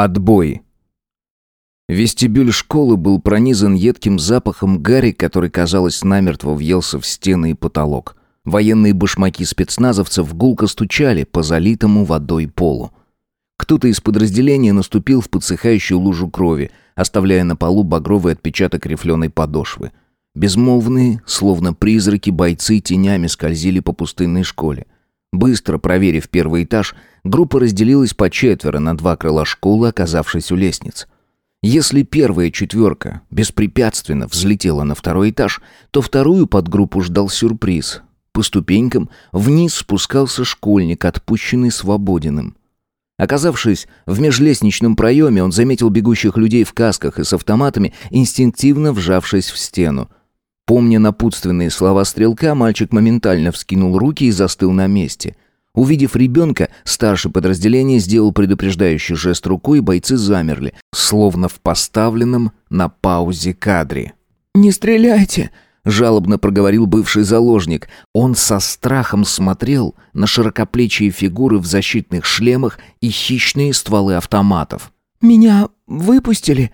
Отбой. Вестибюль школы был пронизан едким запахом гари, который, казалось, намертво въелся в стены и потолок. Военные башмаки спецназовцев гулко стучали по залитому водой полу. Кто-то из подразделения наступил в подсыхающую лужу крови, оставляя на полу багровый отпечаток рифленой подошвы. Безмолвные, словно призраки, бойцы тенями скользили по пустынной школе. Быстро проверив первый этаж, группа разделилась по четверо на два крыла школы, оказавшись у лестниц. Если первая четверка беспрепятственно взлетела на второй этаж, то вторую подгруппу ждал сюрприз. По ступенькам вниз спускался школьник, отпущенный свободиным. Оказавшись в межлестничном проеме, он заметил бегущих людей в касках и с автоматами, инстинктивно вжавшись в стену. Помня напутственные слова стрелка, мальчик моментально вскинул руки и застыл на месте. Увидев ребенка, старший подразделение сделал предупреждающий жест рукой, и бойцы замерли, словно в поставленном на паузе кадре. «Не стреляйте!» — жалобно проговорил бывший заложник. Он со страхом смотрел на широкоплечие фигуры в защитных шлемах и хищные стволы автоматов. «Меня выпустили?»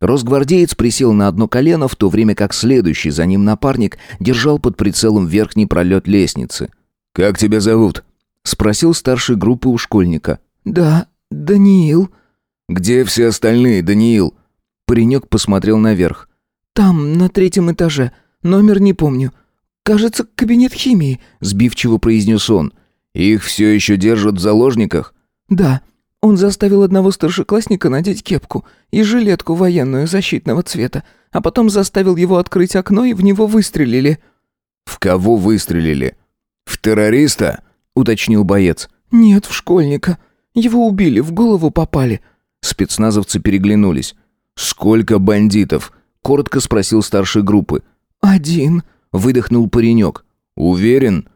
Росгвардеец присел на одно колено, в то время как следующий за ним напарник держал под прицелом верхний пролет лестницы. «Как тебя зовут?» — спросил старший группы у школьника. «Да, Даниил». «Где все остальные, Даниил?» Паренек посмотрел наверх. «Там, на третьем этаже. Номер не помню. Кажется, кабинет химии», — сбивчиво произнес он. «Их все еще держат в заложниках?» «Да. Он заставил одного старшеклассника надеть кепку и жилетку военную защитного цвета, а потом заставил его открыть окно и в него выстрелили». «В кого выстрелили? В террориста?» — уточнил боец. «Нет, в школьника. Его убили, в голову попали». Спецназовцы переглянулись. «Сколько бандитов?» — коротко спросил старший группы. «Один», — выдохнул паренек. «Уверен?»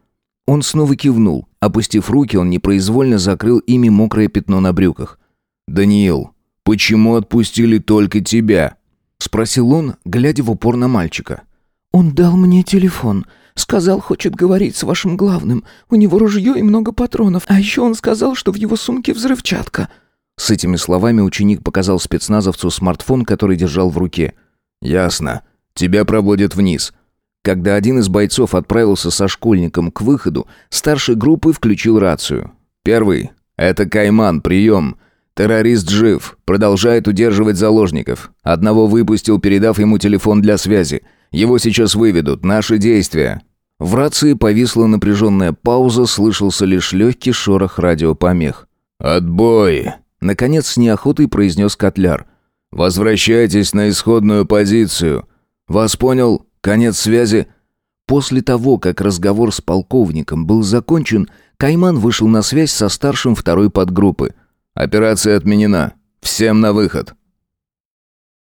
Он снова кивнул. Опустив руки, он непроизвольно закрыл ими мокрое пятно на брюках. «Даниил, почему отпустили только тебя?» Спросил он, глядя в упор на мальчика. «Он дал мне телефон. Сказал, хочет говорить с вашим главным. У него ружье и много патронов. А еще он сказал, что в его сумке взрывчатка». С этими словами ученик показал спецназовцу смартфон, который держал в руке. «Ясно. Тебя проводят вниз. Когда один из бойцов отправился со школьником к выходу, старший группы включил рацию. «Первый. Это Кайман, прием. Террорист жив, продолжает удерживать заложников. Одного выпустил, передав ему телефон для связи. Его сейчас выведут. Наши действия». В рации повисла напряженная пауза, слышался лишь легкий шорох радиопомех. «Отбой!» — наконец с неохотой произнес Котляр. «Возвращайтесь на исходную позицию. Вас понял?» Конец связи. После того, как разговор с полковником был закончен, Кайман вышел на связь со старшим второй подгруппы. Операция отменена. Всем на выход.